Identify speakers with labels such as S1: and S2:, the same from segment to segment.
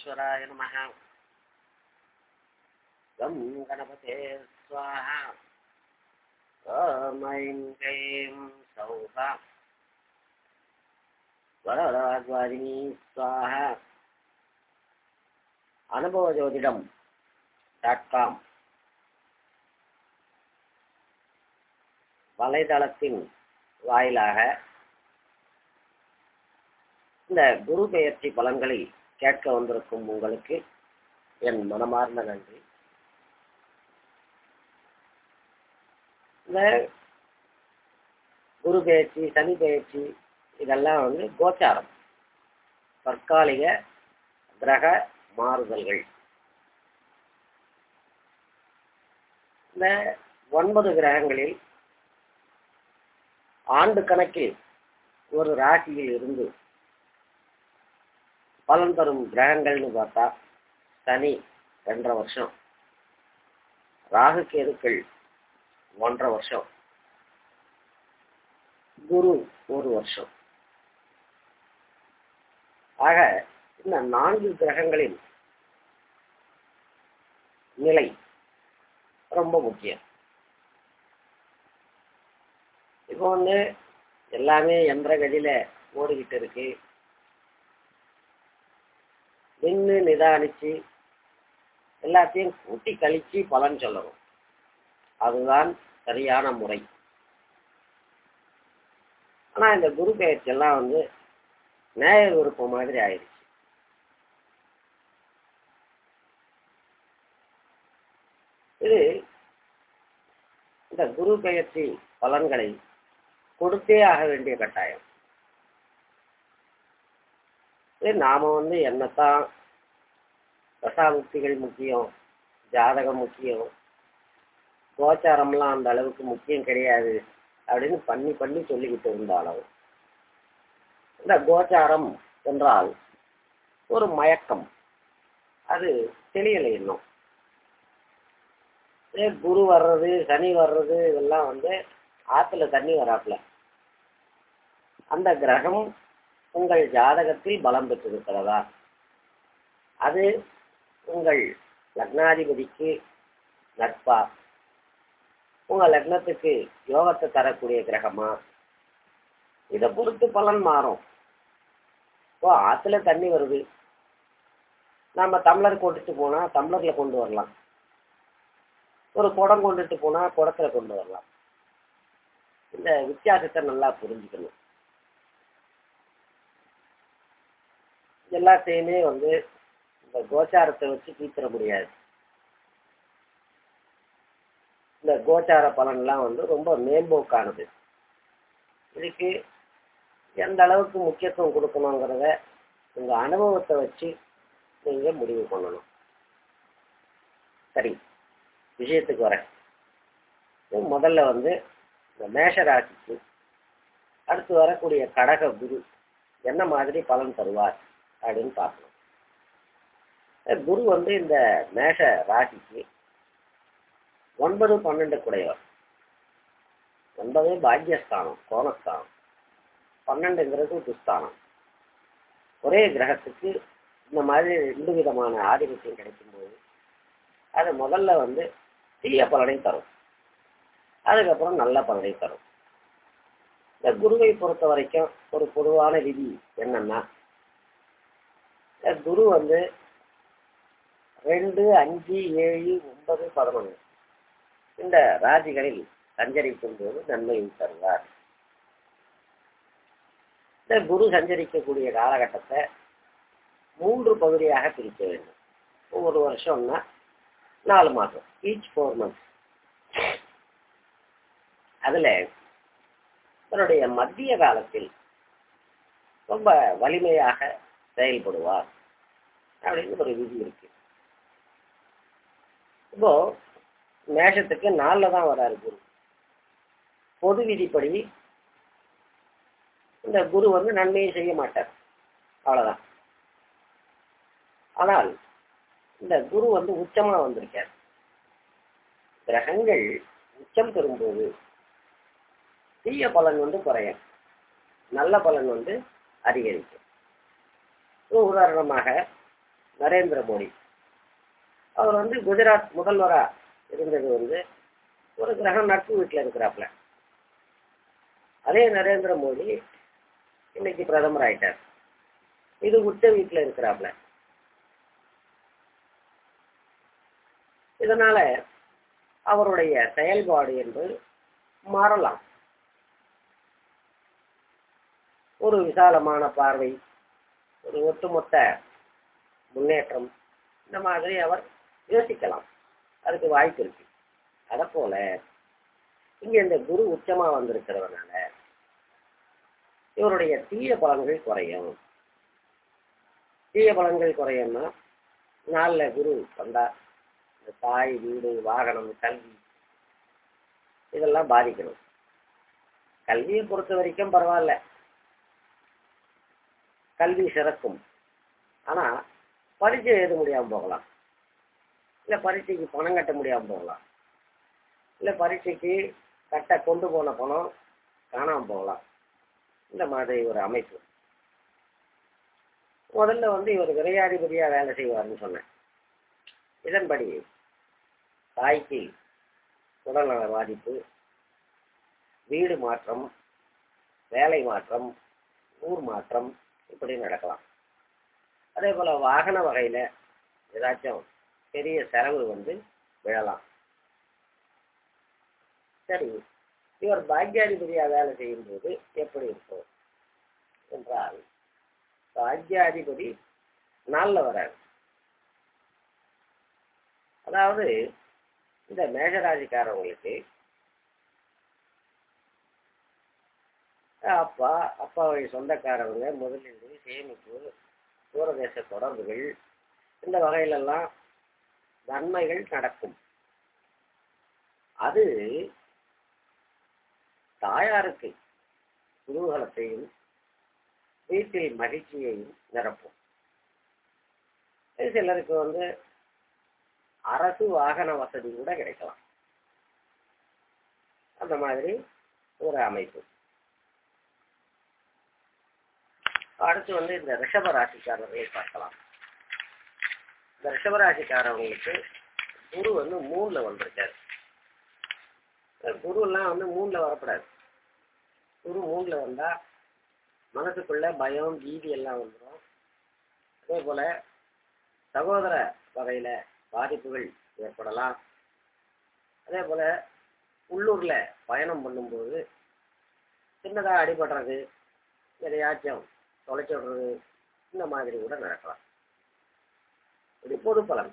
S1: ఈశ్వరాయ నమ గం గణపతే స్వాహ ఓం క్లీం సౌభ వరదాద్వారిణీ స్వాహ అనుభవజ్యోతిడం டாட் காம் வலைதளத்தின் வாயிலாக இந்த குரு பெயர்ச்சி பலன்களை கேட்க வந்திருக்கும் உங்களுக்கு என் மனமார்ந்த நன்றி. இந்த குரு பயிற்சி சனி பெயர்ச்சி இதெல்லாம் வந்து கோச்சாரம். தற்காலிக கிரக மாறுதல்கள். இந்த ஒன்பது கிரகங்களில் ஆண்டு கணக்கில் ஒரு ராசியில் இருந்து பலன் தரும் கிரகங்கள்னு பார்த்தா சனி ரெண்டரை வருஷம். ராகு கேதுக்கள் ஒன்றரை வருஷம். குரு ஒரு வருஷம். ஆக இந்த நான்கு கிரகங்களின் நிலை ரொம்ப முக்கியம். இப்போ வந்து எல்லாமே என்ற கதியில ஓடிக்கிட்டு இருக்கு. நின்று நிதானிச்சு எல்லாத்தையும் கூட்டி கழிச்சு பலன் சொல்லணும். அதுதான் சரியான முறை. ஆனா இந்த குரு பெயர்ச்சி எல்லாம் வந்து நேய விருப்பம் மாதிரி ஆயிடுச்சு. இது இந்த குரு பெயர்ச்சி பலன்களை கொடுத்தே ஆக வேண்டிய கட்டாயம். நாம வந்து என்னத்தான் தசாபுக்திகள் முக்கியம் ஜாதகம் முக்கியம் கோச்சாரம்லாம் அந்த அளவுக்கு முக்கியம் கிடையாது அப்படின்னு பண்ணி பண்ணி சொல்லிக்கிட்டு இருந்தாலும் இந்த கோச்சாரம் என்றால் ஒரு மயக்கம். அது தெரியலை இன்னும். குரு வர்றது சனி வர்றது இதெல்லாம் வந்து ஆற்றுல தண்ணி வராப்புல. அந்த கிரகம் உங்கள் ஜாதகத்தில் பலம் பெற்றிருக்கிறதா? அது உங்கள் லக்னாதிபதிக்கு நட்பா? உங்கள் லக்னத்துக்கு யோகத்தை தரக்கூடிய கிரகமா? இதை பொறுத்து பலன் மாறும். ஓ ஆற்றுல தண்ணி வருது. நம்ம டம்ளர் கொண்டுட்டு போனால் தமிழரில் கொண்டு வரலாம். ஒரு குடம் கொண்டுட்டு போனால் குடத்துல கொண்டு வரலாம். இந்த வித்தியாசத்தை நல்லா புரிஞ்சுக்கணும். எல்லாத்தையுமே வந்து இந்த கோச்சாரத்தை வச்சு தீர்த்திட முடியாது. இந்த கோச்சார பலன்லாம் வந்து ரொம்ப மேம்போக்கானது. இதுக்கு எந்த அளவுக்கு முக்கியத்துவம் கொடுக்கணுங்கிறத உங்கள் அனுபவத்தை வச்சு நீங்கள் முடிவு பண்ணணும். சரி விஷயத்துக்கு வரேன். முதல்ல வந்து இந்த மேஷராசிக்கு அடுத்து வரக்கூடிய கடக குரு என்ன மாதிரி பலன் தருவார்? அப்படின்னு பார்க்கணும் குரு வந்து இந்த மேஷ ராசிக்கு ஒன்பது பன்னெண்டு குடையவர். ஒன்பது பாக்கியஸ்தானம் கோணஸ்தானம். பன்னெண்டுங்கிறது துஸ்தானம். ஒரே கிரகத்துக்கு இந்த மாதிரி ரெண்டு விதமான ஆதிபத்தியம் கிடைக்கும்போது அது முதல்ல வந்து தீய பலனை தரும். அதுக்கப்புறம் நல்ல பலனை தரும். இந்த குருவை பொறுத்த வரைக்கும் ஒரு பொதுவான விதி என்னன்னா குரு வந்து ரெண்டு அஞ்சு ஏழு ஒன்பது பதினொன்று. இந்த ராசிகளில் சஞ்சரிக்கும் போது நன்மையை தருவார். இந்த குரு சஞ்சரிக்கக்கூடிய காலகட்டத்தை மூன்று பகுதியாக பிரிக்க வேண்டும். ஒவ்வொரு வருஷம்னா நாலு மாதம் ஈச் ஃபோர் மந்த்ஸ் அதில் தன்னுடைய மத்திய காலத்தில் ரொம்ப வலிமையாக செயல்படுவார் அப்படின்னு ஒரு விதி இருக்கு. இப்போ மேஷத்துக்கு நாளில் தான் வராரு குரு. பொது விதிப்படி இந்த குரு வந்து நன்மையை செய்ய மாட்டார். அவ்வளவுதான். ஆனால் இந்த குரு வந்து உச்சமா வந்திருக்கார். கிரகங்கள் உச்சம் பெறும்போது தீய பலன் வந்து குறையும். நல்ல பலன் வந்து அதிகரிக்கும். உதாரணமாக நரேந்திர மோடி. அவர் வந்து குஜராத் முதல்வரா இருந்தது வந்து ஒரு கிரகம் நட்பு வீட்டில் இருக்கிறாப்புல. அதே நரேந்திர மோடி இன்னைக்கு பிரதமர் ஆயிட்டார். இது உச்ச வீட்டில் இருக்கிறாப்புல. இதனால அவருடைய செயல்பாடு என்பது மாறலாம். ஒரு விசாலமான பார்வை ஒரு ஒட்டுமொத்த முன்னேற்றம் இந்த மாதிரி அவர் யோசிக்கலாம். அதுக்கு வாய்ப்பு இருக்கு. அதை போல இங்க இந்த குரு உச்சமா வந்திருக்கிறதுனால இவருடைய தீய பலன்கள் குறையும். தீய பலன்கள் குறையும்னா நாளில் குரு வந்தா இந்த தாய் வீடு வாகனம் கல்வி இதெல்லாம் பாதிக்கணும். கல்வியை பொறுத்த வரைக்கும் பரவாயில்ல. கல்வி சிறக்கும். ஆனா பரீட்சை எழுத முடியாம போகலாம்? இல்ல பரீட்சைக்கு பணம் கட்ட முடியாம போகலாம்? இல்ல பரீட்சைக்கு கட்ட கொண்டு போன பணம் காணாம போகலாம்? இந்த மாதிரி ஒரு அமைப்பு. முதல்ல வந்து இவர் விரையாதிபதியாக வேலை செய்வார்னு சொன்னேன். இதன்படி தாய்க்கு உடல்நல பாதிப்பு வீடு மாற்றம் வேலை மாற்றம் ஊர் மாற்றம் இப்படி நடக்கலாம். அதே போல வாகன வகையில ஏதாச்சும் பெரிய செலவு வந்து விழலாம். சரி இவர் பாக்யாதிபதியா வேலை செய்யும் போது எப்படி இருக்கும்? என்றால் பாக்யாதிபதி நாளில் வராது அதாவது இந்த மேஷராசிக்காரவங்களுக்கு அப்பா அப்பாவுடைய சொந்தக்காரவங்க முதலீடு சேமிப்பு தூரதேச தொடர்புகள் இந்த வகையிலெல்லாம் நன்மைகள் நடக்கும். அது தாயாருக்கு குதூகலத்தையும் வீட்டில் மகிழ்ச்சியையும் நிரப்பும். சிலருக்கு வந்து அரசு வாகன வசதி கூட கிடைக்கலாம். அந்த மாதிரி ஒரு அமைப்பு. அடுத்து வந்து இந்த ரிஷப ராசிக்காரர்களை பார்க்கலாம். இந்த ரிஷபராசிக்காரவங்களுக்கு குரு வந்து மூணுல வந்திருக்காரு. குரு எல்லாம் வந்து மூணுல வரக்கூடாது குரு மூணுல வந்தா மனசுக்குள்ள பயம் பீதி எல்லாம் வந்துடும் அதே போல சகோதர வகையில பாதிப்புகள் ஏற்படலாம். அதே போல உள்ளூர்ல பயணம் பண்ணும்போது சின்னதா அடிபடுறது எதையாச்சும் தொலைச்சி விடுறது இந்த மாதிரி கூட நடக்கலாம். இப்படி பொது பலன்.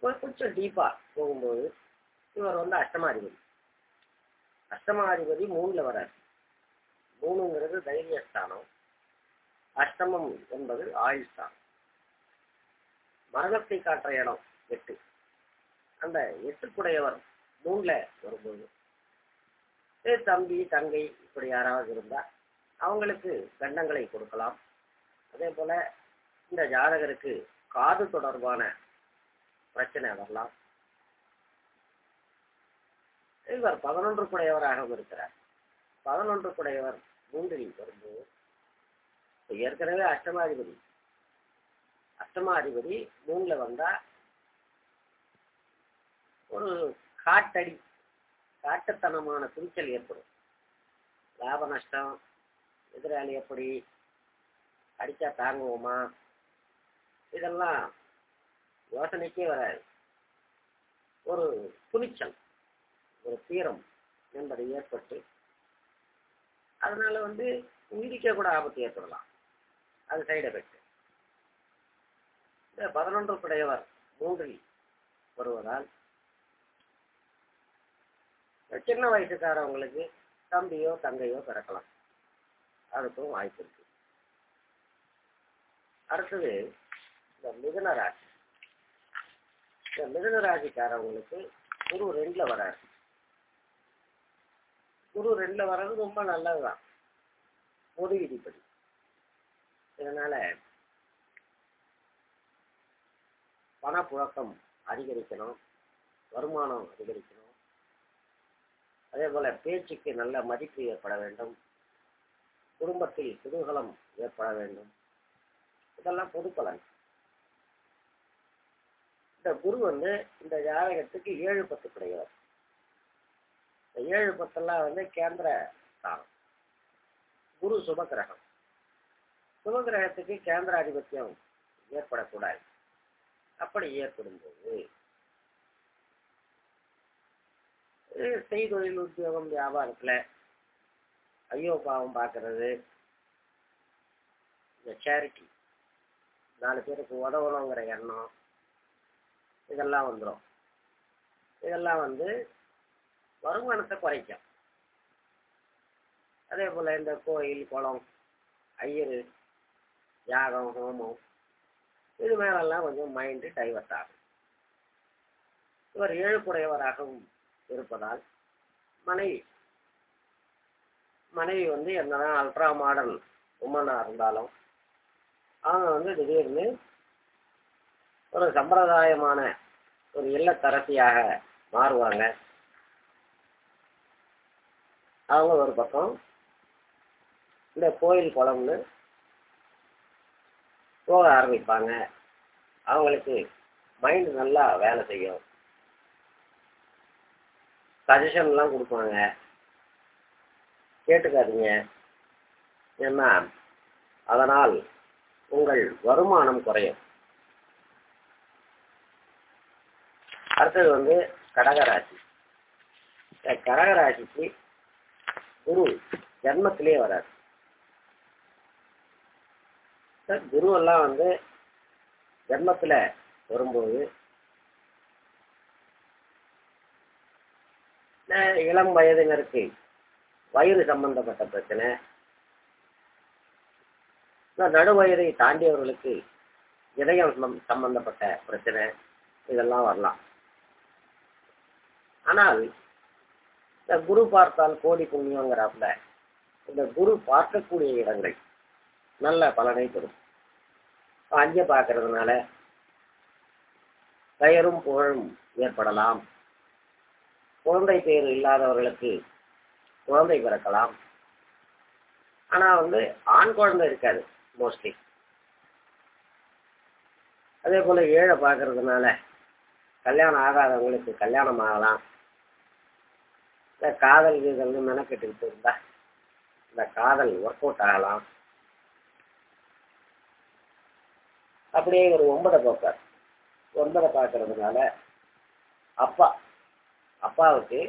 S1: கொஞ்சம் டீப்பா போகும்போது இவர் வந்து அஷ்டமாதிபதி. அஷ்டமாதிபதி மூணுல வராது மூணுங்கிறது தைரியஸ்தானம் அஷ்டமம் என்பது ஆயுள்ஸ்தானம் மரணத்தை காட்டுற இடம் எட்டு. அந்த எட்டுக்குடையவர் மூணுல வரும்போது தம்பி தங்கை இப்படி யாராவது இருந்தா? அவங்களுக்கு கண்டங்களை கொடுக்கலாம். அதே போல இந்த ஜாதகருக்கு காது தொடர்பான பிரச்சனை வரலாம். இவர் பதினொன்று குடையவராகவும் இருக்கிறார். பதினொன்று குடையவர் மூன்றில் வரும்போது ஏற்கனவே அஷ்டமாதிபதி அஷ்டமாதிபதி மூணுல வந்தா ஒரு காட்டடி காட்டுத்தனமான துணிச்சல் ஏற்படும். லாப நஷ்டம் எதிராளி எப்படி அடிச்சா தாங்குவோமா? இதெல்லாம் யோசனைக்கே வராது. ஒரு துணிச்சல் ஒரு தீரம் என்பது ஏற்பட்டு அதனால வந்து உயிரிக்க கூட ஆபத்து ஏற்படலாம். அது சைடு எஃபெக்ட் இந்த பதினொன்று குடையவர் மூன்றில் வருவதால் சின்ன வயசுக்காரவங்களுக்கு தம்பியோ தங்கையோ பிறக்கலாம். அதுக்கும் வாய்ப்பு இருக்கு. அடுத்தது இந்த மிதன ராசி. இந்த மிதன ராசிக்காரவங்களுக்கு குரு ரெண்டுல வராரு. குரு ரெண்டுல வர்றது ரொம்ப நல்லதுதான். பொது விதிப்படி இதனால பணப்புழக்கம் அதிகரிக்கணும் வருமானம் அதிகரிக்கணும். அதே போல பேச்சுக்கு நல்ல மதிப்பு ஏற்பட வேண்டும். குடும்பத்தில் குதூகலம் ஏற்பட வேண்டும். இதெல்லாம் பொது பலன். இந்த குரு வந்து இந்த ஜாதகத்துக்கு ஏழு பத்து கிடையாது இந்த ஏழு பத்தெல்லாம் வந்து கேந்திர ஸ்தானம். குரு சுபகிரகம். சுபகிரகத்துக்கு கேந்திராதிபத்தியம் ஏற்படக்கூடாது. அப்படி ஏற்படும் போது இது செய்தொழில் உத்தியோகம் வியாபாரத்தில் ஐயோ பாவம் பார்க்கறது. இந்த சேரிட்டி நாலு பேருக்கு உதவணுங்கிற எண்ணம். இதெல்லாம் வந்துடும் இதெல்லாம் வந்து வருமானத்தை குறைக்கும். அதே போல் இந்த கோயில் குளம் ஐயர் யாகம் ஹோமம் இது மேலெல்லாம் கொஞ்சம் மைண்டு டைவர்ட் ஆகும். இவர் ஏழுக்குடையவராகவும் இருப்பதால் மனைவி மனைவி வந்து என்னதான் அல்ட்ரா மாடர்ன் உமனாக இருந்தாலும் அவங்க வந்து திடீர்னு ஒரு சம்பிரதாயமான ஒரு இல்லத்தரசியாக மாறுவாங்க. அவங்க ஒரு பக்கம் இந்த கோயில் குளம்னு போக ஆரம்பிப்பாங்க. அவங்களுக்கு மைண்ட் நல்லா வேலை செய்யும். சஜஷன்லாம் கொடுப்பாங்க. கேட்டுக்காதீங்க. ஏன்னா அதனால் உங்கள் வருமானம் குறையும். அடுத்தது வந்து கடகராசி. கடகராசிக்கு குரு ஜன்மத்திலே வராது சார் குரு எல்லாம் வந்து ஜன்மத்துல வரும்போது இளம் வயதினருக்கு வயிறு சம்பந்தப்பட்ட பிரச்சனை. இந்த நடுவயதை தாண்டியவர்களுக்கு இதயம் சம்பந்தப்பட்ட பிரச்சனை இதெல்லாம் வரலாம். ஆனால் இந்த குரு பார்த்தால் கோடி புண்ணியங்கிறாப்புல இந்த குரு பார்க்கக்கூடிய இடங்கள் நல்ல பலனை தரும். இப்ப அஞ்ச பார்க்கறதுனால பெயரும் புகழும் ஏற்படலாம். குழந்தை பெயர் இல்லாதவர்களுக்கு குழந்தை பிறக்கலாம். ஆனா வந்து ஆண் குழந்தை இருக்காது மோஸ்ட்லி அதே போல ஏழை பார்க்கறதுனால கல்யாணம் ஆகாதவங்களுக்கு கல்யாணம் ஆகலாம். இந்த காதல் கீதல்னு மெனக்கெட்டுக்கிட்டு இருந்தா இந்த காதல் ஒர்க் அவுட் ஆகலாம். அப்படியே ஒரு ஒன்பதை பார்ப்பார். ஒன்பதை பார்க்கறதுனால அப்பா அப்பாவுக்கு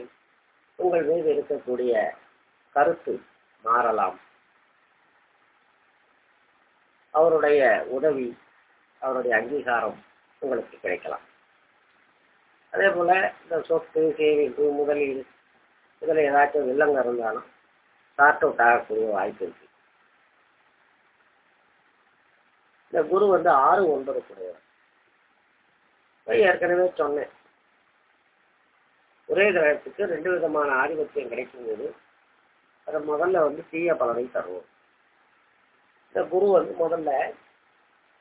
S1: உங்கள் மீது இருக்கக்கூடிய கருத்து மாறலாம். அவருடைய உதவி அவருடைய அங்கீகாரம் உங்களுக்கு கிடைக்கலாம். அதே போல இந்த சொத்து சேமிப்பு முதலீடு இதில் ஏதாச்சும் வில்லங்க இருந்தாலும் ஷார்ட் அவுட் ஆகக்கூடிய வாய்ப்பு இருக்கு. இந்த குரு வந்து ஆறு ஒன்பது கூடியவர் ஏற்கனவே சொன்னேன். ஒரே கிரகத்துக்கு ரெண்டு விதமான ஆதிபத்தியம் கிடைக்கும்போது அதை முதல்ல வந்து தீய பலனை தருவோம். இந்த குரு வந்து முதல்ல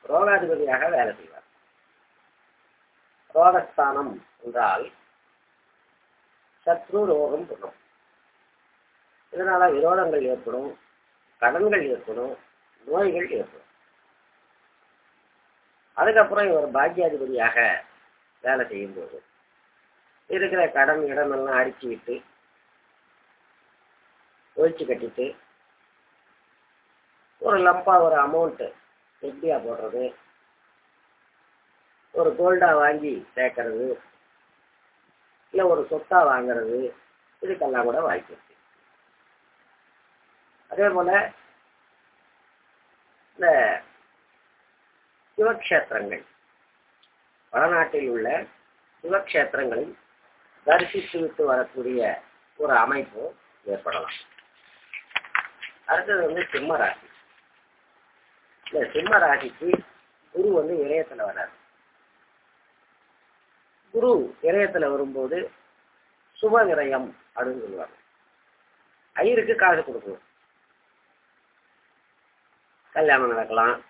S1: ரோகாதிபதியாக வேலை செய்வார். ரோகஸ்தானம் என்றால் சத்ரு ரோகம் பண்ணும் இதனால விரோதங்கள் ஏற்படும் கடன்கள் ஏற்படும் நோய்கள் ஏற்படும். அதுக்கப்புறம் இவர் பாக்கியாதிபதியாக வேலை செய்யும்போது இருக்கிற கடன் இடமெல்லாம் அடிச்சு விட்டு ஒழிச்சு கட்டிட்டு ஒரு லம்பா ஒரு அமௌண்ட்டு எப்படியா போடுறது? ஒரு கோல்டா வாங்கி சேர்க்கறது இல்லை ஒரு சொத்தா வாங்குறது இதுக்கெல்லாம் கூட வாய்ப்பு இருக்கு. அதே போல இந்த சிவக்ஷேத்திரங்கள் வடநாட்டில் உள்ள சிவக்ஷேத்திரங்களை தரிசித்து விட்டு வரக்கூடிய ஒரு அமைப்பு ஏற்படலாம். அடுத்தது வந்து சிம்ம ராசி. இந்த சிம்ம ராசிக்கு குரு வந்து இளையத்துல வராது குரு இளையத்துல வரும்போது சுப விரயம் அப்படின்னு சொல்லுவாங்க. ஐயருக்கு காசு கொடுக்கணும். கல்யாணம் நடக்கலாம்.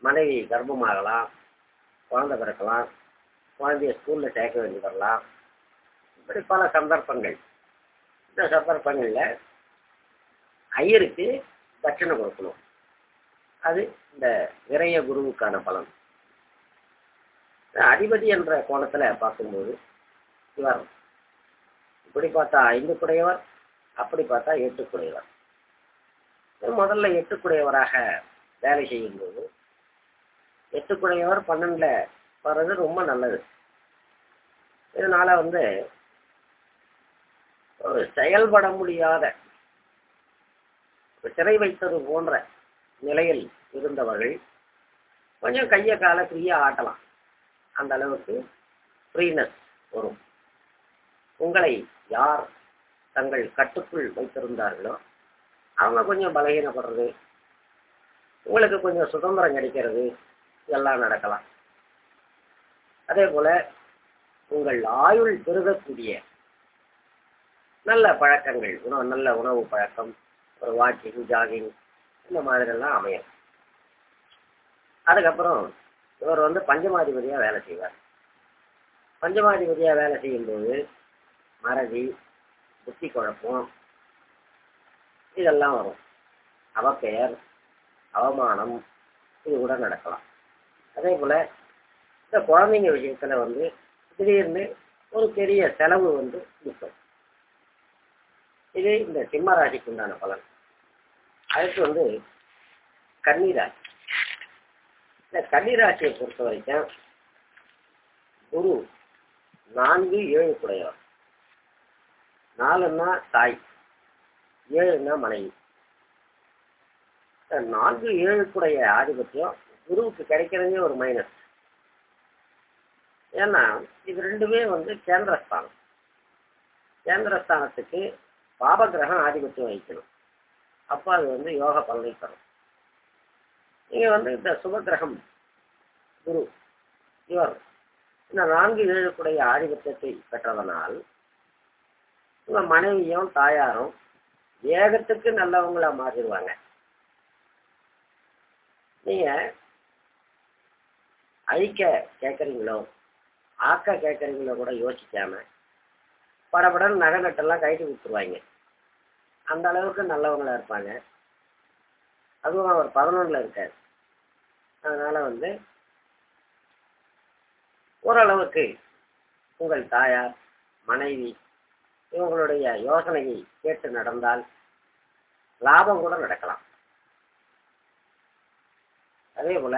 S1: மனைவி கர்ப்பமாகலாம். குழந்தை பிறக்கலாம். குழந்தைய ஸ்கூல்ல சேர்க்க வேண்டி வரலாம் இப்படி பல சந்தர்ப்பங்கள். இந்த சந்தர்ப்பங்களில் ஐயருக்கு தட்சணை கொடுக்கணும். அது இந்த விரய குருவுக்கான பலன். அதிபதி என்ற கோணத்துல பார்க்கும்போது இவர் இப்படி பார்த்தா ஐந்து குடையவர் அப்படி பார்த்தா எட்டுக்குடையவர். முதல்ல எட்டுக்குடையவராக வேலை செய்யும்போது எட்டுக்குடையவர் பன்னெண்டுல வர்றது ரொம்ப நல்லது. இதனால வந்து ஒரு செயல்பட முடியாத சிறை வைத்தது போன்ற நிலையில் இருந்தவர்கள் கொஞ்சம் கையை கால ஃப்ரீயாக ஆட்டலாம். அந்த அளவுக்கு ஃப்ரீனஸ் வரும். உங்களை யார் தங்கள் கட்டுக்குள் வைத்திருந்தார்களோ அவங்க கொஞ்சம் பலகீனப்படுறது உங்களுக்கு கொஞ்சம் சுதந்திரம் கிடைக்கிறது எல்லாம் நடக்கலாம். அதே போல உங்கள் ஆயுள் பெருகக்கூடிய நல்ல பழக்கங்கள் உணவு நல்ல உணவு பழக்கம் ஒரு வாக்கிங் ஜாகிங் இந்த மாதிரிலாம் அமையும். அதுக்கப்புறம் இவர் வந்து பஞ்சமாதிபதியா வேலை செய்வார். பஞ்சமாதிபதியா வேலை செய்யும்போது மறதி புத்தி குழப்பம் இதெல்லாம் வரும். அவப்பெயர் அவமானம் இது கூட நடக்கலாம். அதே போல இந்த குழந்தைங்க விஷயத்துல வந்து திடீர்னு ஒரு பெரிய செலவு வந்து நிற்கும் இது இந்த சிம்ம ராசிக்கு உண்டான பலன். அடுத்து வந்து கன்னிராசி இந்த கன்னிராசியை பொறுத்த வரைக்கும் குரு நான்கு ஏழு குடையவர். நாலுன்னா தாய் ஏழுன்னா மனைவி. நான்கு ஏழுக்குடைய ஆதிபத்தியம் குருவுக்கு கிடைக்கிறதே ஒரு மைனஸ் ஏன்னா இது ரெண்டுமே வந்து கேந்திரஸ்தானம். கேந்திரஸ்தானத்துக்கு பாபகிரகம் ஆதிபத்தியம் வகிக்கணும். அப்போ அது வந்து யோக பலனை தரும். நீங்க வந்து இந்த சுபகிரகம் குரு இவர் இந்த நான்கு ஏழுக்குடைய ஆதிபத்தியத்தை பெற்றதனால் உங்கள் மனைவியும் தாயாரும் வேகத்துக்கு நல்லவங்களா மாறிடுவாங்க. நீங்க ஐக்க கேட்குறீங்களோ ஆக்கா கேட்குறீங்களோ கூட யோசிக்காம படபடன்னு நகை நட்டெல்லாம் கைட்டு கொடுத்துருவாங்க. அந்த அளவுக்கு நல்லவங்களா இருப்பாங்க. அதுவும் அவர் பதினொன்றில் இருக்கார். அதனால் வந்து ஓரளவுக்கு உங்கள் தாயார் மனைவி இவங்களுடைய யோசனையை கேட்டு நடந்தால் லாபம் கூட நடக்கலாம். அதே போல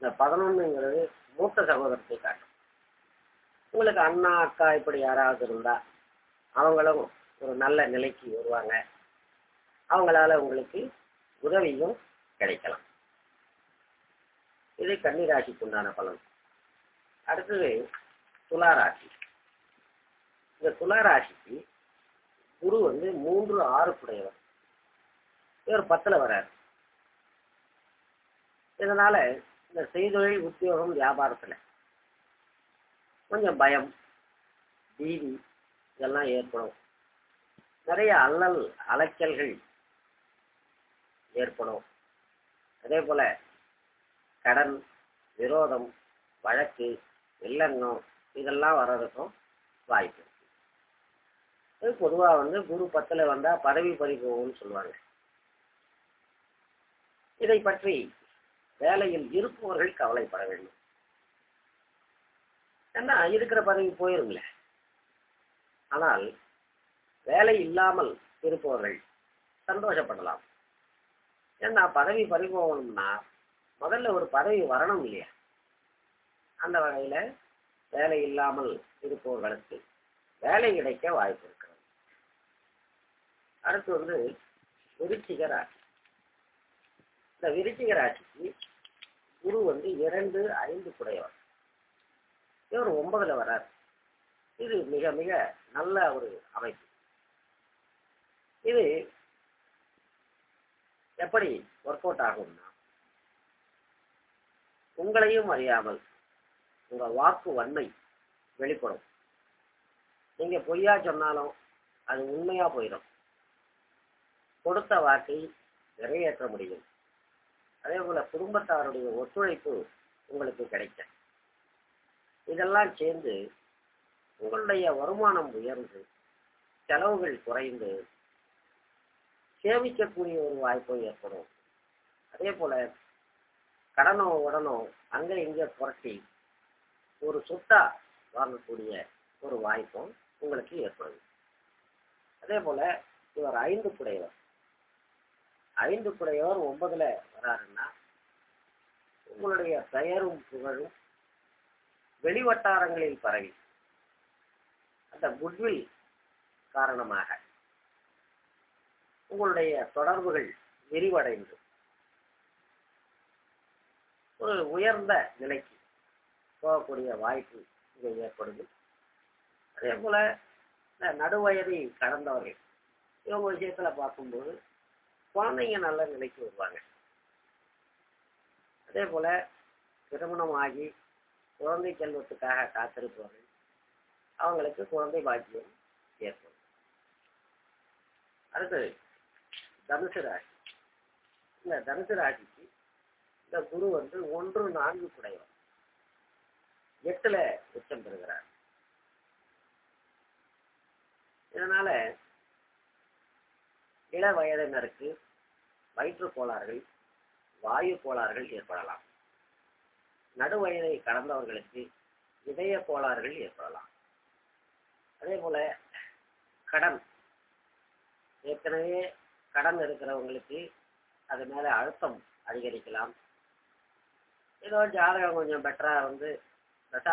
S1: இந்த பதினொன்றுங்கிறது மூத்த சகோதரத்தை காட்டும். உங்களுக்கு அண்ணா அக்கா இப்படி யாராவது இருந்தா அவங்களும் ஒரு நல்ல நிலைக்கு வருவாங்க. அவங்களால உங்களுக்கு உதவியும் கிடைக்கலாம். இது கன்னிராசிக்கு உண்டான பலன். அடுத்தது துளாராசி இந்த துளாராசிக்கு குரு வந்து மூன்று ஆறு குடையவர் இவர் பத்துல வராரு இதனால இந்த செய்தொழில் உத்தியோகம் வியாபாரத்துல கொஞ்சம் பயம் பீதி இதெல்லாம் ஏற்படும். நிறைய அல்லல் அலைச்சல்கள் ஏற்படும். அதே போல கடன் விரோதம் வழக்கு வில்லங்கம் இதெல்லாம் வர்றதுக்கும் வாய்ப்பு இருக்கு. இது பொதுவா வந்து குரு பத்தில் வந்தால் பதவி பறிபோகும்னு சொல்லுவாங்க. இதை பற்றி வேலையில் இருப்பவர்கள் கவலைப்பட வேண்டும். ஏன்னா இருக்கிற பதவி போயிருங்களே ஆனால் வேலை இல்லாமல் இருப்பவர்கள் சந்தோஷப்படலாம். ஏன்னா பதவி பறிபோகணும்னா முதல்ல ஒரு பதவி வரணும் இல்லையா? அந்த வகையில வேலை இல்லாமல் இருப்பவர்களுக்கு வேலை கிடைக்க வாய்ப்பு இருக்கிறது. அடுத்து வந்து விருச்சிக ராசி. இந்த விருச்சிக ராசிக்கு குரு வந்து இரண்டு ஐந்து குடையவர் இவர் ஒன்பதுல வரார் இது மிக மிக நல்ல ஒரு அமைப்பு. இது எப்படி ஒர்க் அவுட் ஆகும்னா உங்களையும் அறியாமல் உங்க வாக்கு வன்மை வெளிப்படும். நீங்க பொய்யா சொன்னாலும் அது உண்மையா போயிடும். கொடுத்த வாக்கை நிறைவேற்ற முடியும். அதே போல குடும்பத்தாருடைய ஒத்துழைப்பு உங்களுக்கு கிடைக்கும். இதெல்லாம் சேர்ந்து உங்களுடைய வருமானம் உயர்ந்து செலவுகள் குறைந்து சேமிக்கக்கூடிய ஒரு வாய்ப்பு ஏற்படும். அதே போல கடனோ உடனோ அங்க இங்க புரட்டி ஒரு சொத்தா வாங்கக்கூடிய ஒரு வாய்ப்பும் உங்களுக்கு ஏற்படும். அதே போல இவர் ஐந்து குடையவர் ஐந்து குடையவர் ஒன்பதுல வராருன்னா உங்களுடைய பெயரும் புகழும் வெளிவட்டாரங்களில் பரவி. அந்த குட்வில் காரணமாக உங்களுடைய தொடர்புகள் விரிவடைந்து ஒரு உயர்ந்த நிலைக்கு போகக்கூடிய வாய்ப்பு இங்கே ஏற்படுது. அதே போல இந்த நடுவயதை கடந்தவர்கள் இவங்க விஷயத்துல பார்க்கும்போது குழந்தைங்க நல்ல நிலைக்கு வருவாங்க. அதே போல திருமணம் ஆகி குழந்தை செல்வத்துக்காக காத்திருப்பவர்கள் அவங்களுக்கு குழந்தை பாக்கியம் ஏற்படும். அடுத்தது தனுசு ராசி. இந்த தனுசு ராசிக்கு இந்த குரு வந்து ஒன்று நான்கு குடைவர் எட்டுல உச்சம் பெறுகிறார். இதனால இள வயதினருக்கு வயிற்று கோளாறுகள் வாயு கோளாறுகள் ஏற்படலாம். நடுவயதை கடந்தவர்களுக்கு இதய கோளாறுகள் ஏற்படலாம். அதே போல கடன். ஏற்கனவே கடன் இருக்கிறவங்களுக்கு அது மேல அழுத்தம் அதிகரிக்கலாம். ஏதோ ஜாதகம் கொஞ்சம் பெட்டரா இருந்து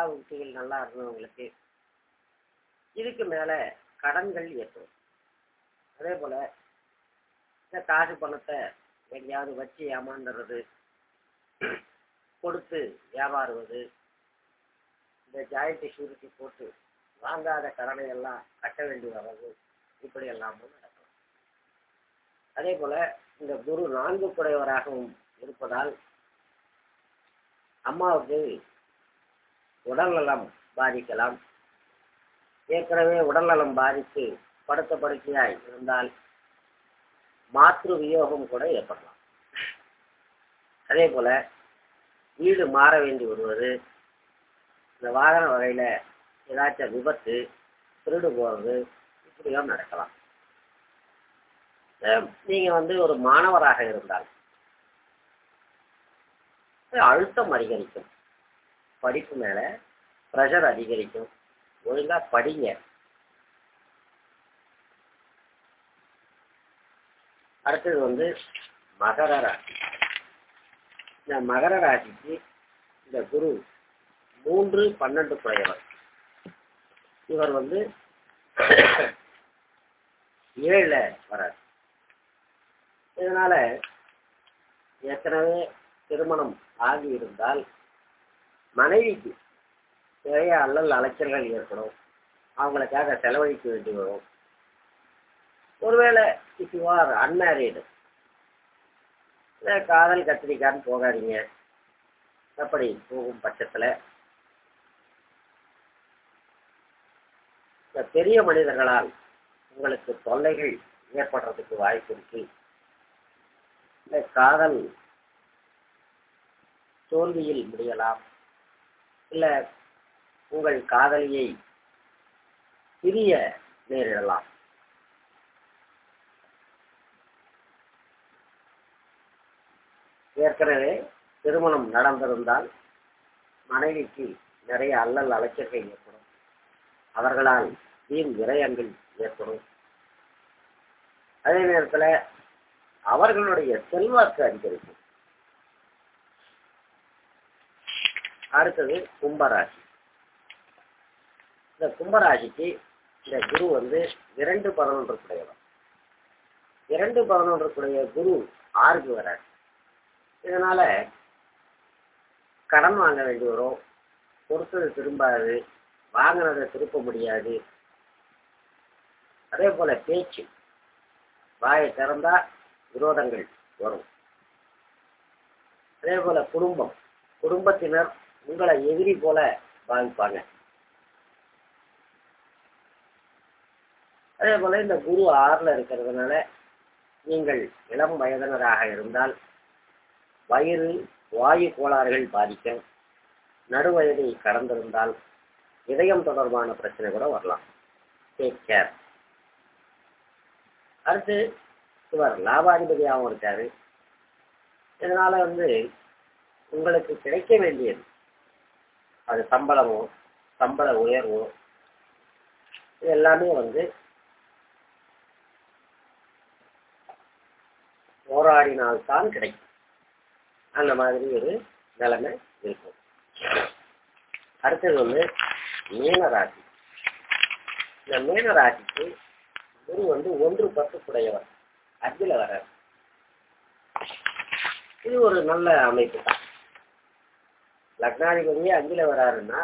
S1: உத்திகள் நல்லா இருந்தவங்களுக்கு இதுக்கு மேல கடன்கள் ஏற்படும். அதே போல இந்த காசு பணத்தை எங்கேயாவது வச்சு ஏமாந்துடுறது கொடுத்து வியாபாருவது இந்த ஜாயிண்ட் ஷூரிட்டி போட்டு வாங்காத கடனை எல்லாம் கட்ட வேண்டி வர்றது இப்படி எல்லாமும் நடக்கும். அதே போல இந்த குரு நான்கு குறைவராகவும் இருப்பதால் அம்மாவுக்கு உடல்நலம் பாதிக்கலாம். ஏற்கனவே உடல்நலம் பாதித்து படுத்த படுக்கையாய் இருந்தால் மாத்ரு வியோகம் கூட ஏற்படலாம். அதே போல வீடு மாற வேண்டி வருவது. இந்த வாகன வகையில் ஏதாச்சும் விபத்து திருடு போகிறது இப்படியும் நடக்கலாம். நீங்கள் நீங்க வந்து ஒரு மாணவராக இருந்தால் அழுத்தம் அதிகரிக்கும். படிப்பு மேல ப்ரெஷர் அதிகரிக்கும். ஒழுங்கா படிங்க. அடுத்தது வந்து மகர ராசி. இந்த மகர ராசிக்கு இந்த குரு மூன்று பன்னெண்டு குறையவர் இவர் வந்து ஏழுல வரார். இதனால ஏற்கனவே திருமணம் ஆகி இருந்தால் மனைவிக்கு நிறைய அல்லல் அலைச்சல்கள் ஏற்படும். அவங்களுக்காக செலவழிக்க வேண்டி வரும். ஒருவேளை இஃப் யூ ஆர் அன்மேரீடு காதல் கத்திரிக்கான்னு போகாதீங்க. அப்படி போகும் பட்சத்தில் இந்த பெரிய மனிதர்களால் உங்களுக்கு தொல்லைகள் ஏற்படுறதுக்கு வாய்ப்பு இருக்கு. இந்த காதல் தோல்வியில் முடியலாம். இல்லை உங்கள் காதலியை பிரிய நேரிடலாம். ஏற்கனவே திருமணம் நடந்திருந்தால் மனைவிக்கு நிறைய அல்லல் அலைச்சல்கள் ஏற்படும். அவர்களால் வீண் விரயங்கள் ஏற்படும். அதே நேரத்துல அவர்களுடைய செல்வாக்கு அதிகரிக்கும். அடுத்தது கும்பராசி. இந்த கும்பராசிக்கு இந்த குரு வந்து இரண்டு பதினொன்று குடையவர் இரண்டு பதினொன்று குடைய குரு ஆறுக்கு வராது இதனால கடன் வாங்க வேண்டி வரும். கொடுத்தது திரும்பாது. வாங்கினதை திருப்ப முடியாது. அதே போல பேச்சு. வாயை திறந்தா விரோதங்கள் வரும். அதே போல குடும்பம். குடும்பத்தினர் உங்களை எதிரி போல பாவிப்பாங்க அதே போல இந்த குரு ஆறுல இருக்கிறதுனால நீங்கள் இளம் வயதினராக இருந்தால் வயிறு வாயு கோளாறுகள் பாதிக்க நடுவயதை கடந்திருந்தால் இதயம் தொடர்பான பிரச்சனை கூட வரலாம். டேக் கேர் அடுத்து இவர் லாபாதிபதியாகவும் இருக்காரு. இதனால வந்து உங்களுக்கு கிடைக்க வேண்டியது அது சம்பளமோ சம்பள உயர்வோ இது எல்லாமே வந்து போராடினால்தான் கிடைக்கும். அந்த மாதிரி ஒரு நிலைமை இருக்கும். அடுத்தது வந்து மீனராசி. இந்த மீனராசிக்கு குரு வந்து ஒன்று பத்துக்குடையவர். அஞ்சுல வர்றார். இது ஒரு நல்ல அமைப்பு தான். லக்னாதிபதியே அஞ்சில் வராருன்னா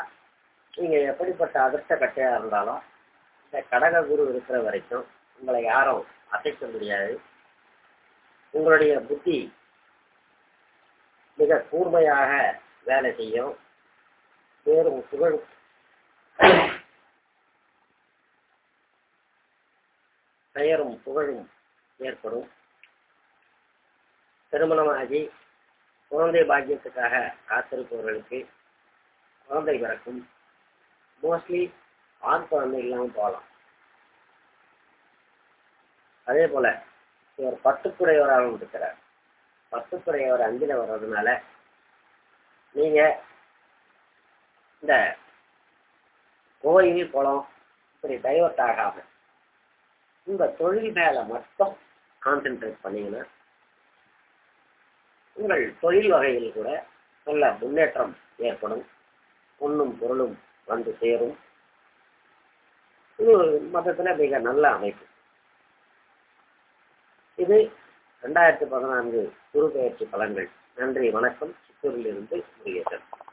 S1: நீங்கள் எப்படிப்பட்ட அதிர்ஷ்ட கட்டையாக இருந்தாலும் இந்த கடக குரு இருக்கிற வரைக்கும் உங்களை யாரும் அசைக்க முடியாது. உங்களுடைய புத்தி மிக கூர்மையாக வேலை செய்யும். பேரும் புகழும். பெயரும் புகழும் ஏற்படும். திருமணமாகி குழந்தை பாக்கியத்துக்காக காத்திருப்பவர்களுக்கு குழந்தை பிறக்கும். மோஸ்ட்லி ஆண் குழந்தை இல்லாமல் போகலாம். அதே போல இவர் பத்துக்குடையவராகவும் இருக்கிறார். பத்துக்குடையவர் அஞ்சில் வர்றதுனால நீங்க இந்த கோயில் குளம் இப்படி டைவர்ட் ஆகாம இந்த தொழில் மேல மட்டும் கான்சென்ட்ரேட் பண்ணீங்கன்னா உங்கள் தொழில் வகையில் கூட நல்ல முன்னேற்றம் ஏற்படும். பொண்ணும் பொருளும் வந்து சேரும். இது மதத்தில் மிக நல்ல அமைப்பு. இது ரெண்டாயிரத்தி பதினான்கு குரு பயிற்சி பலன்கள். நன்றி வணக்கம். சித்தூரிலிருந்து முருகேசன்.